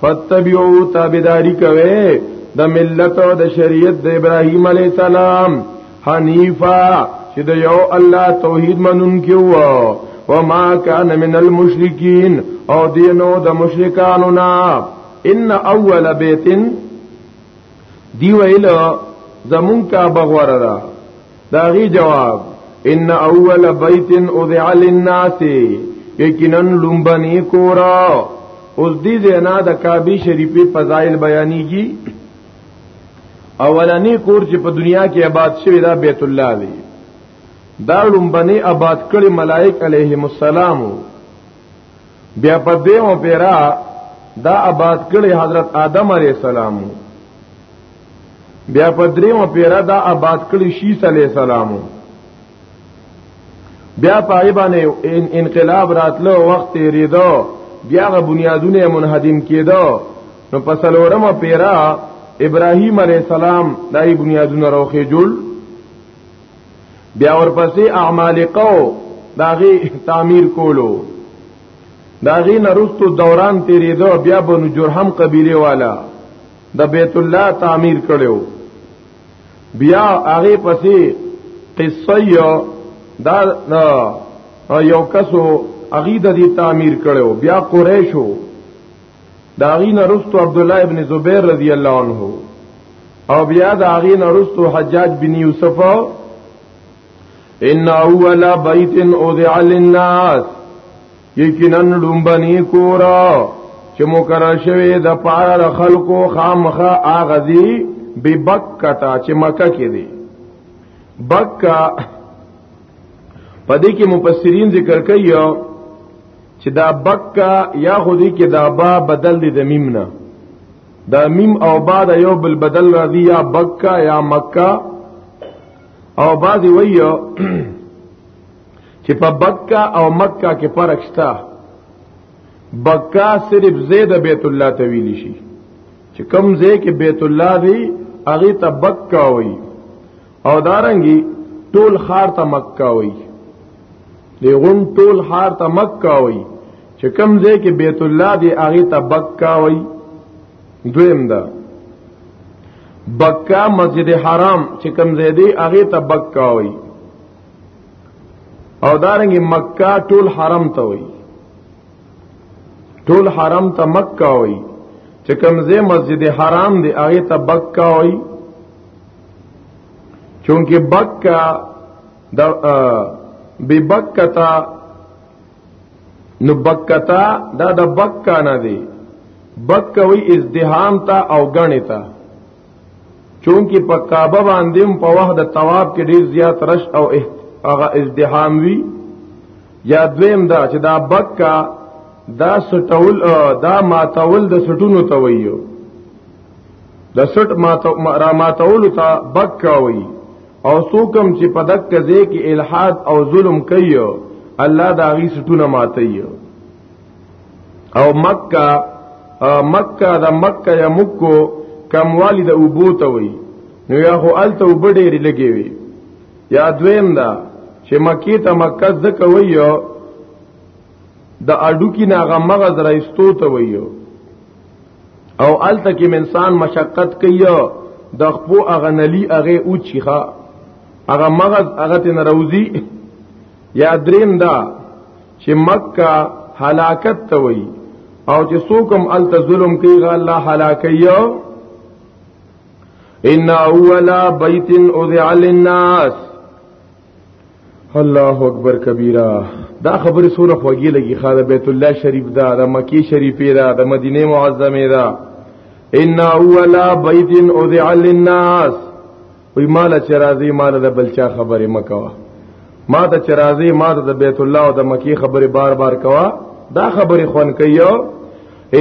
فتبعو تابداری کوي د ملت او د شریعت د ابراهیم علی السلام حنیفا چې د یو الله توحید منون کې وو وما کان من المشرکین او دینو د مشرکانو نا ان اول بیتن دی ویل زمون کا بغور را داغي جواب ان اول بیت اذع للناس یقینا لومبنی کورا اوس دې زنا د کعبه شریفه فضایل بیانېږي اولنی کور چې په دنیا کې آباد شوی دا بیت الله دی دا لومبنی آباد کړي ملائک علیهم السلام بیا په دیمه پیرا دا آباد کړي حضرت آدم علی السلام بیا په دریمه پیرا دا آباد کړي شیس علی السلام بیا پای باندې انقلاب راتلو وخت تیریدو بیا غ بنیادونه منهدم کیدو نو په سلورمه پیرا ابراهیم علی السلام دای بنیادونه روخه جوړ بیا ورپسې اعمالقه داغي تعمیر کولو داغي نرستو دوران تیریدو بیا بنو جرهم قبیله والا د بیت الله تعمیر کړو بیا هغه پسې قصیو دا یو کسو اغي د دې تعمیر کړو بیا قریشو دا غي نرستو عبد الله ابن زبیر رضی الله عنه او بیا دا غي نرستو حجاج بن یوسف ان اول بیت اوذع للناس یقینا لومبنی کورا چې مقرر شوی د پار خلکو خامخه اغذی به بکتا چې مکه کې دی بکا پدې کې مفسرین ذکر کوي چې دا بکا یا خودی کې دا با بدل دی د میم نه دا میم او با د یو بل بدل راځي یا بکا یا مکه او بعضی ویو چې په بکا او مکه کې فرق شته بکا صرف زید بیت الله ته ویل شي چې کم زه کې بیت الله دی هغه ته بکا وایي او دارنګي ټول خار ته مکه وي لغون ټول خار ته مکه وي چې کم ځای کې بیت الله دی هغه ته بکا وي دویم دا بکا مسجد حرام چې کم ځای دی هغه ته بکا وي او دارنګي مکه ټول حرم ته وي ټول حرم ته مکه وي چې کم ځای مسجد حرام دی هغه ته بکا وي چونکه بکا د بی بکتا نو بکتا دا د بکا نه دی بکا وی ازدهام تا او غنی تا چونکی په کعبه باندې په وخت د طواف کې ډیر زیات رش او هغه ازدهام وی یا دویم دا چې دا بکا دا سټول دا ماتول د سټونو ته ویو د سټ را ماتولو ته بک کاوي او سوکم چې په دک ځای کې الحاد او ظلم کوي الله دا غي سټونه ماتي او مکه مکه د مکه یا مکو کموالی د اوبو ته وي نو یا هو الته وب ډېری لګي وي یا دویم دا چې مکی ته مکه ځکه ویو د اډو کې ناغه مغز راستو ته ویو او الته کې انسان مشقت کوي د خپو اغنلی اغه او چیخه اغه مغز اغه تن روزي یا دریم دا چې مکه هلاکت ته وي او چې څوکم الته ظلم کوي غا الله هلاکيو ان اولا بیت اذع للناس الله اکبر کبیره دا خبره سوره خوږی لګي خاله بیت الله شریف دا د مکی شریفه دا د مدینه معظمه دا ان اولا بیت اذع للناس وی مال چرازی مال د بلچا خبره مکوا ما ته چرازی ما ته د بیت الله او د مکی خبره بار بار کوا دا خبره خون کيو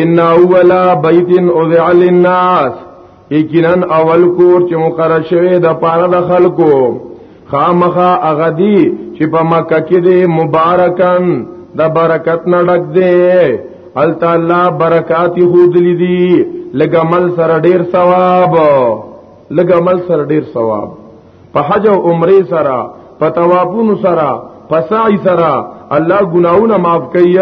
ان اولا بیت اذع للناس یقینا اول کور چې مقرر شوی د پاره د خلکو خامخا اغدی چې په مکه کې دی مبارکان د برکت نه ډک دی ال تعالی برکات خود لیدي لګه مل سره ډیر ثواب لګه مل سره ډیر ثواب په حج او عمره سره په توابونو سره په سعی سره الله ګناونه معاف کوي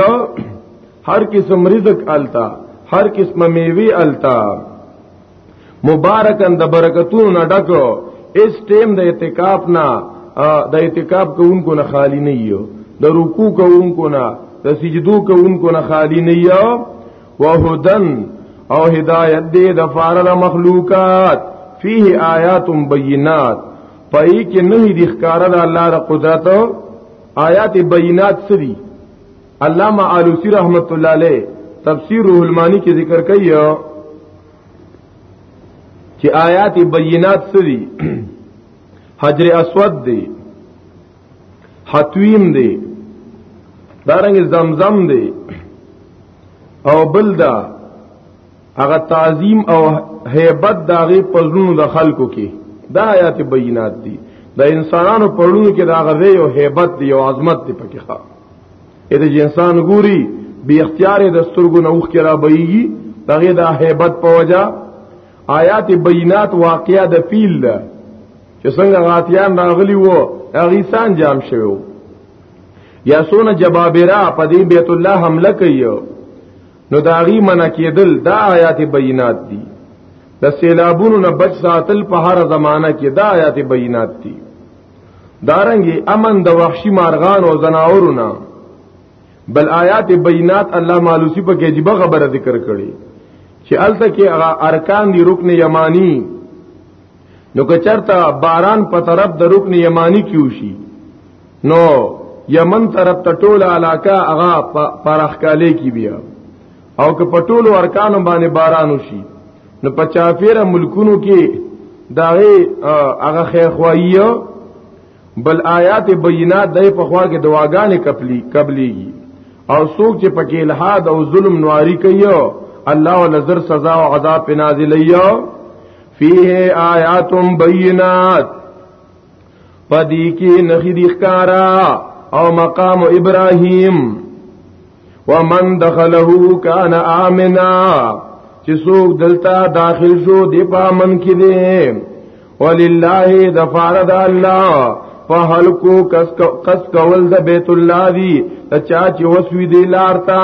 هر قسم رزق التا هر قسم میوه التا مبارکن د برکتونو نه ډکو اس ټیم د اعتکاف نه د اعتکاف کوونکو نه خالی نه یو د رکوع کوونکو نه د سجدو کوونکو نه خالی نه یو وهدن او هدایت دې د فارل مخلوقات فيه آیات بینات پای کې نه دي ښکارا د الله د قدرت آیات بینات سری علامه علوسی رحمت الله علیه تفسیر روح المانی کې ذکر کوي چې آیات بینات سری حجر اسود دی حتویم دی دارنګ زمزم دی او بل دا هغه تعظیم او هیبت داغه پزونو د خلکو کې دا آیات بینات دي د انسانانو پړونو کې دا غوي او hebat دی او عظمت دی پکې ښا اې د انسان ګوري بی اختیار د سترګو نوخ کې را بېږي دغه د hebat په وجا آیات بینات واقعیا د فیل ده چې څنګه غاتیان راغلی وو هغه سان جام شوو یا سونه جبابرا په دې بیت الله حمله کوي نو دا غي منع کېدل دا آیات بینات دي د سیلابونو نه بچ ساتل په هر زمانہ کې دا آیات بینات دي دارنګي امن د وحشي مارغان او زناورو نه بل آیات بینات الله مالوسی په کې جبه خبره ذکر کړي چې الته کې ارکان دي رکن یمانی نو که چرته باران په طرف د رکن یمانی کیوشي نو یمن طرف ته ټول علاقه هغه پرخکاله کی بیا او که په ټول ارکانو باندې باران وشي نو په چافیره ملکونو کې داغه هغه خیر خوایي بل آیات بینات د په خوا کې دواګانې قبلي قبليږي او څوک چې پکې الحاد او ظلم نواری کوي الله ولزر سزا او عذاب په نازلې فيه آیات بینات پدی کې نخې د ښکارا او مقام ابراهیم ومن دخله کان امنا چې څوک دلته داخل شو دی پامن کې دی ولله د فارد الله فهل کو کس کس کول د بیت الله دی چا چې وسوی دی لارتا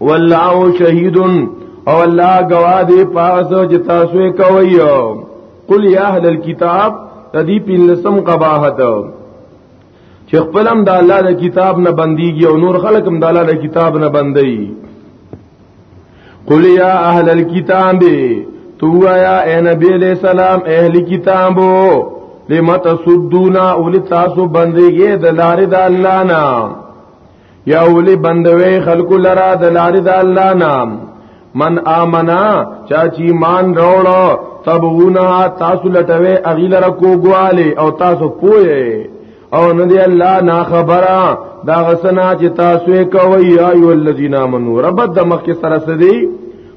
والله شهید او الله گواه دی پاسو چې تاسو یې کوي قل یا اهل الكتاب تدی پینلسم قباحت چې خپلم د الله د کتاب نه بنديږي او نور خلق هم د الله د کتاب نه بندي قل یا اهل الكتاب تو یا اے نبی علیہ السلام اهل کتابو لم تصدونا اول تاسو بنديږي د لارې د الله نه یا ولی بندوي خلق لرا د لارې د الله نام من آمنا چا چی مان روړو تبغونا تاسو لټوي اغي لرا کوګواله او تاسو پوهه او ندی الله نا خبره دا غسنا چې تاسو یې کوي یا ایو الذین آمنو رب د مخ کې سره سدي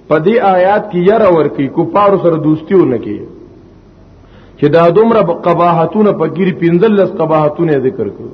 په دې آیات کې یره ور کوي کفار سره دوستیو نه کوي چې دا دومره قباحتونه په ګیر 15 قباحتونه ذکر کړو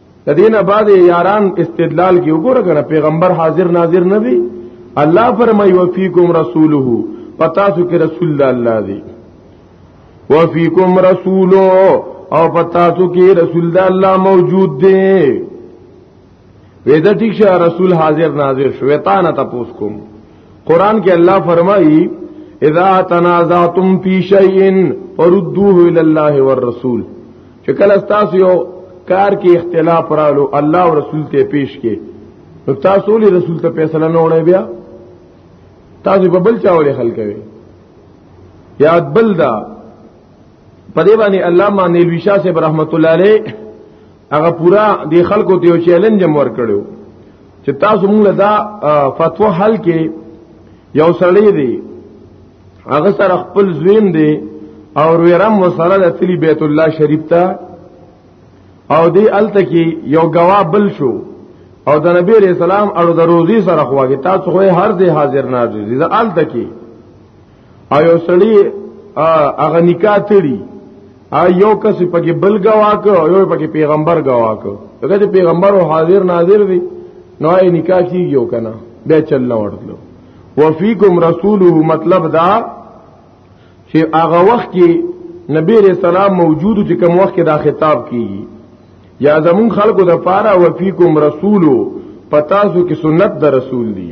د دینه بعد یاران استدلال کې وګوره کنه پیغمبر حاضر ناظر نه دی الله فرمای وفیکم رسوله پتا سو کې رسول الله دی وفیکم رسولو او پتا سو کې رسول الله موجود دی وېدا ټیک شه رسول حاضر ناظر شوی تا نه تاسو کوم قران کې الله فرمایي اذا تنازعتم في شيء فردوه الى الله والرسول چې کله تاسو یو کار کې اختلاف رالو الله او رسول ته پیش کې نو تاسو له رسول ته فیصله نه وړي بیا تاسو په بل چا وړي خلک وي یاد بل دا په دې باندې الله باندې لویشا سے رحمت الله علیه هغه پورا د خلکو ته یو چیلنج مور کړو چې تاسو موږ دا فتوا حل کې یو سړی دی هغه سره خپل زویم دی او ویرم وسره د تلی بیت الله شریف ته او دی الته کې یو غوا بل شو او د نبی رسول الله او د روزي سره خواږه تاسو خو هر ځای حاضر ناجی زه الته کې ایو سړی هغه نکاح تړي ایو کس پکې بل گواک او یو پکې پیغمبر گواک دغه چې پیغمبر او حاضر ناظر دی نو یې نکاح کیږي او کنه به چل نه ورتلو وفیکم رسوله مطلب دا چې هغه وخت کې نبی رسول الله موجود چې کوم وخت کې دا خطاب کیږي یا زمون خلقو د پاره وفیکم رسولو پتاسو کې سنت د رسول دی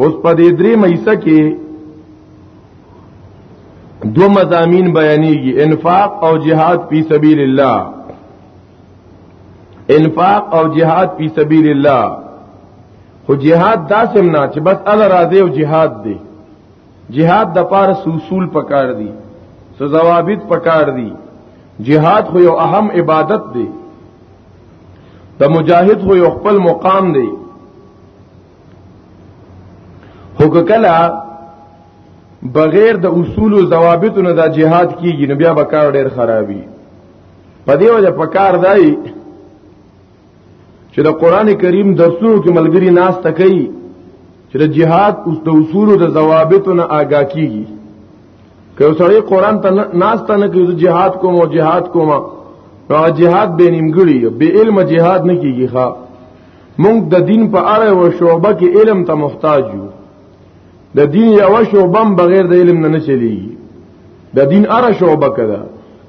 اوس په دې درې مېسه کې دو مزامین بیانېږي انفاق او جهاد فی سبیل الله انفاق او جهاد فی سبیل الله خو جهاد داسم نه چې بس ال راځي او جهاد دی جهاد د پاره اصول پکار دي سو ضوابط پکار دي جهاد خو یو اهم عبادت دی د مجاهد خو یو خپل مقام دی هوکلا بغیر د اصول او ضوابط نه دا جهاد کیږي نو بیا به کار ډیر خرابي په دې وجه په کار دی چې د قران کریم درسونو کې ملګری ناس تکي چې د جهاد اوس د اصول او د ضوابط نه آگاه کیږي که سړی قران ته ناس ته نه کوي جهاد کوم او جهاد کوم نو جهاد به نیمګړي به علم جهاد نه کیږي ښا مونږ د دین په اړه او شوبه کې علم ته محتاج یو د دین یو شوبم بغیر د علم نه نه چلیږي د دین اړه شوبه کړه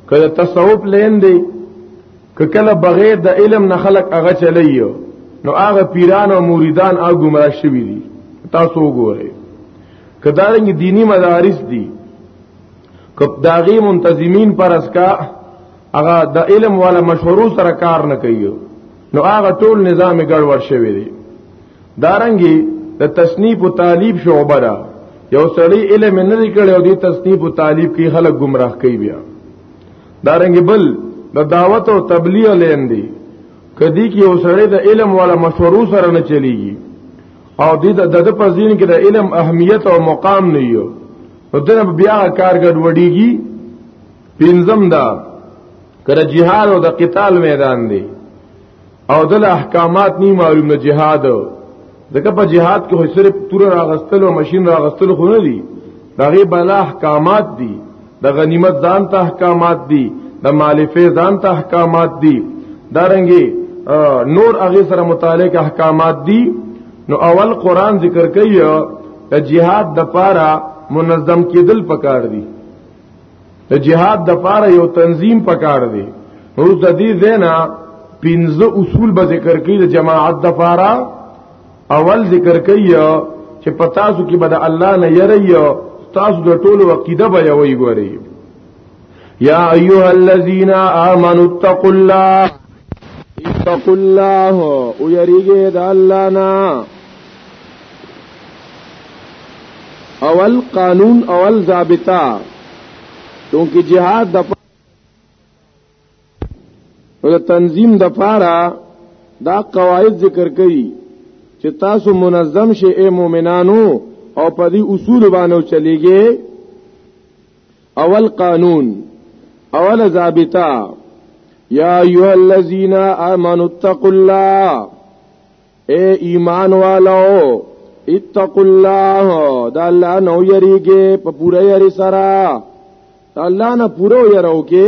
کله تصوف لین دی کله بغیر د علم نه خلق هغه چلیو نو هغه پیران او مریدان هغه گمراه شوی دي تاسو وګورئ کدارنګ دینی مدارس دي کپ داغي منتظمین پر اسکا هغه د علم والا مشورو سره کار نه کوي نو هغه ټول نظام ګډوډ شوی دی دارنګي د تصنیف او تعلیب شعبه را یو سړی علم نه لیکل او د تصنیف او تعلیب کې خلک گمراه کوي بیا دارنګي بل د دعوت او تبلیغ لین دی کدی کې یو سړی د علم والا مشورو سره نه چلیږي او د د په ځین کې د علم اهمیت او مقام نه یو نو دنه بیا کار ګډوډیږي پینځم دا کړه جهاد او د قتال میدان دی او د احکامات نی معلوم نه جهاد ځکه په جهاد کې خو صرف تور راغستل او ماشين راغستل خو نه دي دا غي بل احکامات دي د غنیمت ځان ته احکامات دي د مالفه ځان ته احکامات دي دارنګي نور هغه سره متعلق احکامات دي نو اول قران ذکر کوي د جهاد د پاره منظم کېدل پکار دي د جهاد د پاره یو تنظیم پکار دی نو د دې زینا پنځه اصول به ذکر کړي د جماعت د پاره اول ذکر کړي چې پتا سو کې بد الله نه یری تاسو د ټولو عقیده به یوي ګوري یا ایها الذین آمنوا اتقوا الله اتقوا الله او یریګه د الله نه اول قانون اول ضابطہ چونکه جهاد د او د تنظیم د پاره دا قواعد ذکر کړي چې تاسو منظم شئ اے مؤمنانو او په دې اصول باندې چلیږئ اول قانون اول ضابطہ یا ایها الذین آمنوا اتقوا الله اے ایمان والو اتقوا الله دا الله نو یریږي په پوره یری سره الله نه پوره یرو کې